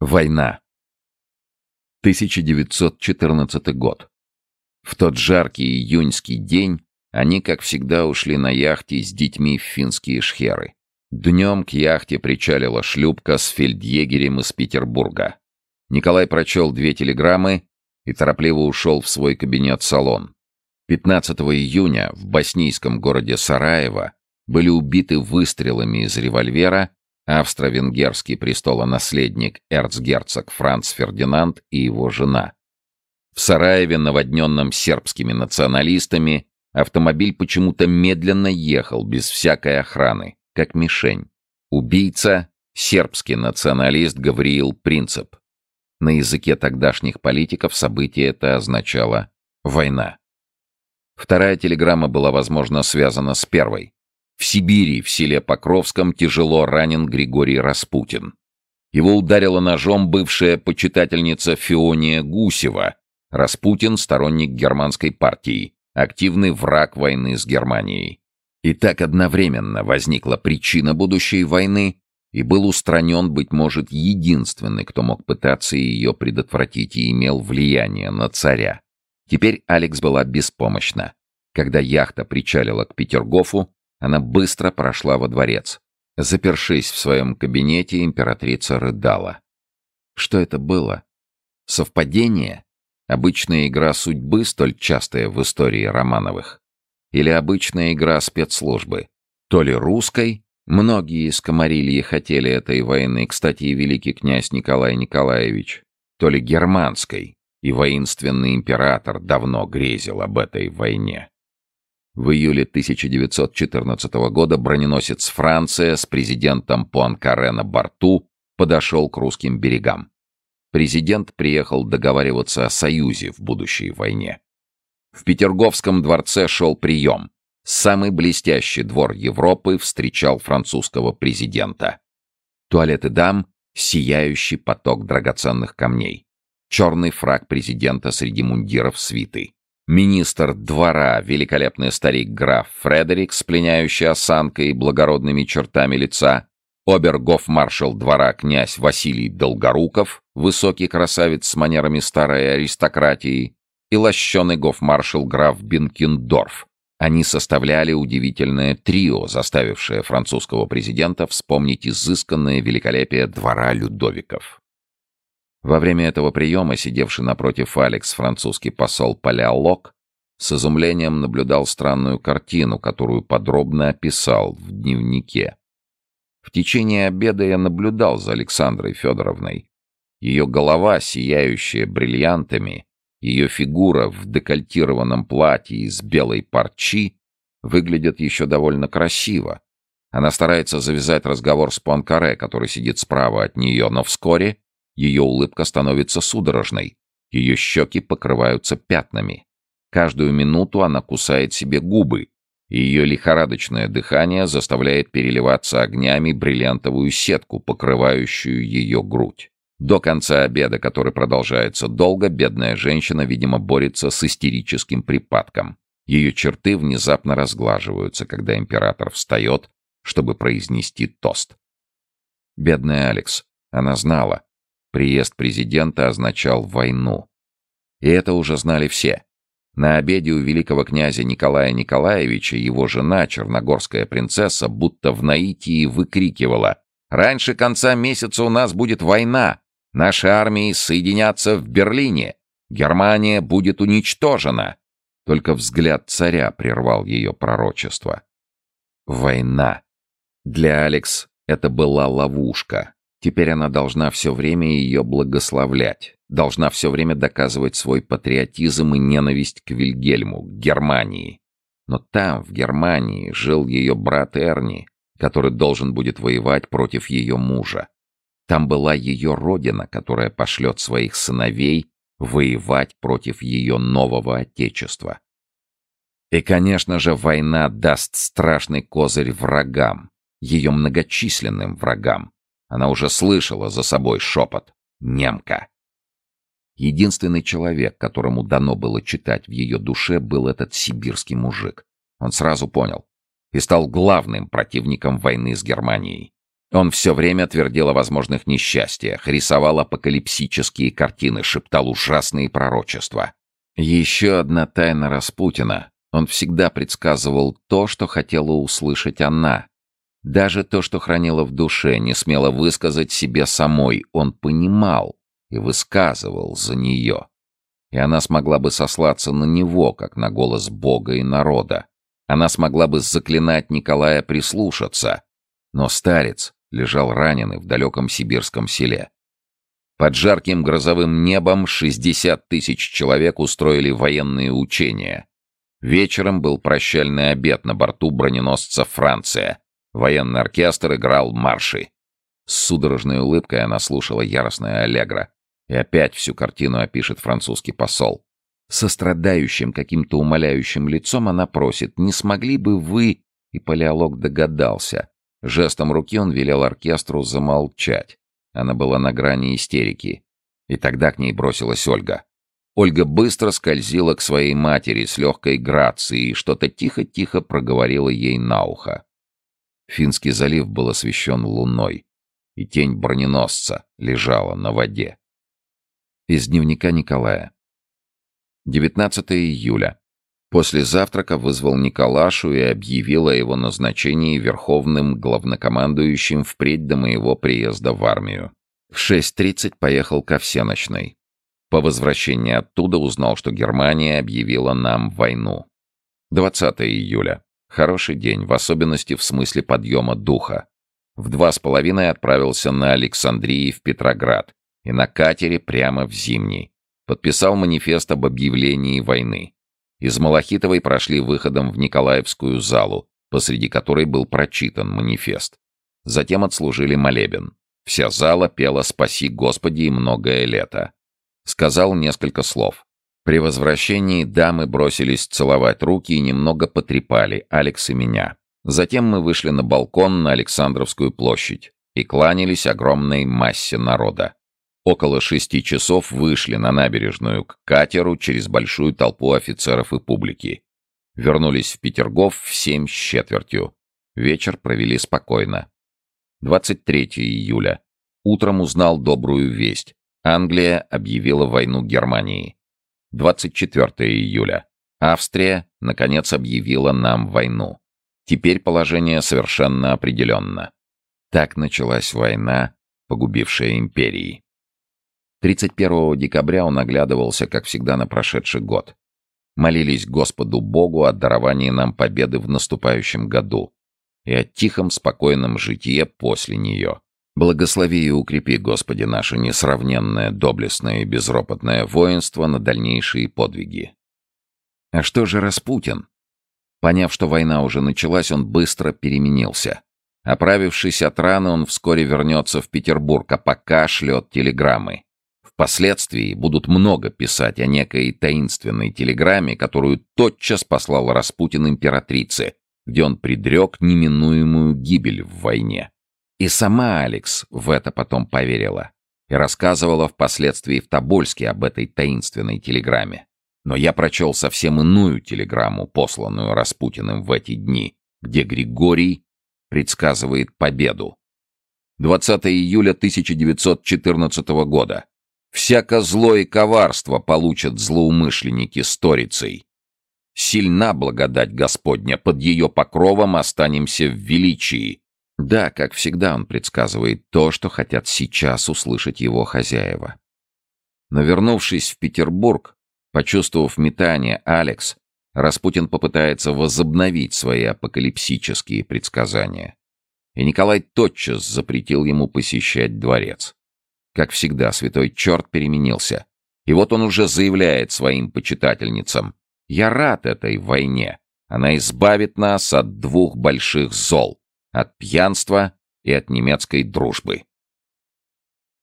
Война. 1914 год. В тот жаркий июньский день они, как всегда, ушли на яхте с детьми в финские шхеры. Днем к яхте причалила шлюпка с фельдъегерем из Петербурга. Николай прочел две телеграммы и торопливо ушел в свой кабинет-салон. 15 июня в боснийском городе Сараево были убиты выстрелами из револьвера австро-венгерский престолонаследник эрцгерцог Франц Фердинанд и его жена. В Сараеве, наводненном сербскими националистами, автомобиль почему-то медленно ехал без всякой охраны, как мишень. Убийца — сербский националист Гавриил Принцип. На языке тогдашних политиков событие это означало «война». Вторая телеграмма была, возможно, связана с первой. В Сибири, в селе Покровском, тяжело ранен Григорий Распутин. Его ударила ножом бывшая почитательница Фиония Гусева. Распутин — сторонник германской партии, активный враг войны с Германией. И так одновременно возникла причина будущей войны, и был устранен, быть может, единственный, кто мог пытаться ее предотвратить и имел влияние на царя. Теперь Алекс была беспомощна. Когда яхта причалила к Петергофу, она быстро прошла во дворец. Запершись в своем кабинете, императрица рыдала. Что это было? Совпадение? Обычная игра судьбы, столь частая в истории Романовых? Или обычная игра спецслужбы? То ли русской, многие из Комарильи хотели этой войны, кстати, и великий князь Николай Николаевич, то ли германской, и воинственный император давно грезил об этой войне. В июле 1914 года броненосец «Франция» с президентом Пуанкаре на борту подошел к русским берегам. Президент приехал договариваться о союзе в будущей войне. В Петерговском дворце шел прием. Самый блестящий двор Европы встречал французского президента. Туалеты дам — сияющий поток драгоценных камней. Черный фраг президента среди мундиров свиты. Министр двора, великолепный старик граф Фредерик с пленяющей осанкой и благородными чертами лица, обергоф-маршал двора князь Василий Долгоруков, высокий красавец с манерами старой аристократии, и лощеный гоф-маршал граф Бенкендорф. Они составляли удивительное трио, заставившее французского президента вспомнить изысканное великолепие двора Людовиков. Во время этого приема сидевший напротив Алекс французский посол Палеолог с изумлением наблюдал странную картину, которую подробно описал в дневнике. В течение обеда я наблюдал за Александрой Федоровной. Ее голова, сияющая бриллиантами, ее фигура в декольтированном платье из белой парчи выглядят еще довольно красиво. Она старается завязать разговор с Пуанкаре, который сидит справа от нее, но вскоре ее улыбка становится судорожной. Ее щеки покрываются пятнами. Каждую минуту она кусает себе губы, и ее лихорадочное дыхание заставляет переливаться огнями бриллиантовую сетку, покрывающую ее грудь. До конца обеда, который продолжается долго, бедная женщина, видимо, борется с истерическим припадком. Ее черты внезапно разглаживаются, когда император встает, чтобы произнести тост. Бедная Алекс. Она знала. Приезд президента означал войну. И это уже знали все. На обеде у великого князя Николая Николаевича его жена, черногорская принцесса, будто в наитии выкрикивала «Раньше конца месяца у нас будет война! Наши армии соединятся в Берлине! Германия будет уничтожена!» Только взгляд царя прервал ее пророчество. Война. Для Алекс это была ловушка. Теперь она должна все время ее благословлять, должна все время доказывать свой патриотизм и ненависть к Вильгельму, к Германии. Но там, в Германии, жил ее брат Эрни, который должен будет воевать против ее мужа. Там была ее родина, которая пошлет своих сыновей воевать против ее нового отечества. И, конечно же, война даст страшный козырь врагам, ее многочисленным врагам, она уже слышала за собой шепот «Немка». Единственный человек, которому дано было читать в ее душе, был этот сибирский мужик. Он сразу понял и стал главным противником войны с Германией. Он все время твердил о возможных несчастьях, рисовал апокалипсические картины, шептал ужасные пророчества. Еще одна тайна Распутина. Он всегда предсказывал то, что хотела услышать она. Даже то, что хранила в душе, не смело высказать себе самой, он понимал и высказывал за нее. И она смогла бы сослаться на него, как на голос Бога и народа. Она смогла бы заклинать Николая прислушаться. Но старец лежал раненый в далеком сибирском селе. Под жарким грозовым небом 60 тысяч человек устроили военные учения. Вечером был прощальный обед на борту броненосца «Франция». Военный оркестр играл марши. С судорожной улыбкой она слушала яростное аллегро. И опять всю картину опишет французский посол. Со страдающим, каким-то умоляющим лицом она просит, «Не смогли бы вы...» И палеолог догадался. Жестом руки он велел оркестру замолчать. Она была на грани истерики. И тогда к ней бросилась Ольга. Ольга быстро скользила к своей матери с легкой грацией и что-то тихо-тихо проговорила ей на ухо. Финский залив был освещен луной, и тень броненосца лежала на воде. Из дневника Николая. 19 июля. После завтрака вызвал Николашу и объявил о его назначении верховным главнокомандующим впредь до моего приезда в армию. В 6.30 поехал ко всеночной. По возвращении оттуда узнал, что Германия объявила нам войну. 20 июля. Хороший день, в особенности в смысле подъема духа. В два с половиной отправился на Александрии в Петроград и на катере прямо в Зимний. Подписал манифест об объявлении войны. Из Малахитовой прошли выходом в Николаевскую залу, посреди которой был прочитан манифест. Затем отслужили молебен. Вся зала пела «Спаси Господи» и «Многое лето». Сказал несколько слов. При возвращении дамы бросились целовать руки и немного потрепали Алекс и меня. Затем мы вышли на балкон на Александровскую площадь и кланялись огромной массе народа. Около шести часов вышли на набережную к катеру через большую толпу офицеров и публики. Вернулись в Петергоф в семь с четвертью. Вечер провели спокойно. 23 июля. Утром узнал добрую весть. Англия объявила войну Германии. 24 июля. Австрия, наконец, объявила нам войну. Теперь положение совершенно определенно. Так началась война, погубившая империи. 31 декабря он оглядывался, как всегда, на прошедший год. Молились Господу Богу о даровании нам победы в наступающем году и о тихом, спокойном житие после нее. Благослови и укрепи, Господи, наше несравненное, доблестное и безропотное воинство на дальнейшие подвиги. А что же Распутин? Поняв, что война уже началась, он быстро переменился. Оправившись от раны, он вскоре вернется в Петербург, а пока шлет телеграммы. Впоследствии будут много писать о некой таинственной телеграмме, которую тотчас послал Распутин императрице, где он предрек неминуемую гибель в войне. И сама Алекс в это потом поверила и рассказывала впоследствии в Тобольске об этой таинственной телеграмме. Но я прочел совсем иную телеграмму, посланную Распутиным в эти дни, где Григорий предсказывает победу. 20 июля 1914 года. Всяко зло и коварство получат злоумышленники сторицей. Сильна благодать Господня, под ее покровом останемся в величии. Да, как всегда он предсказывает то, что хотят сейчас услышать его хозяева. Но вернувшись в Петербург, почувствовав метание Алекс, Распутин попытается возобновить свои апокалипсические предсказания. И Николай тотчас запретил ему посещать дворец. Как всегда, святой черт переменился. И вот он уже заявляет своим почитательницам. «Я рад этой войне. Она избавит нас от двух больших зол. От пьянства и от немецкой дружбы».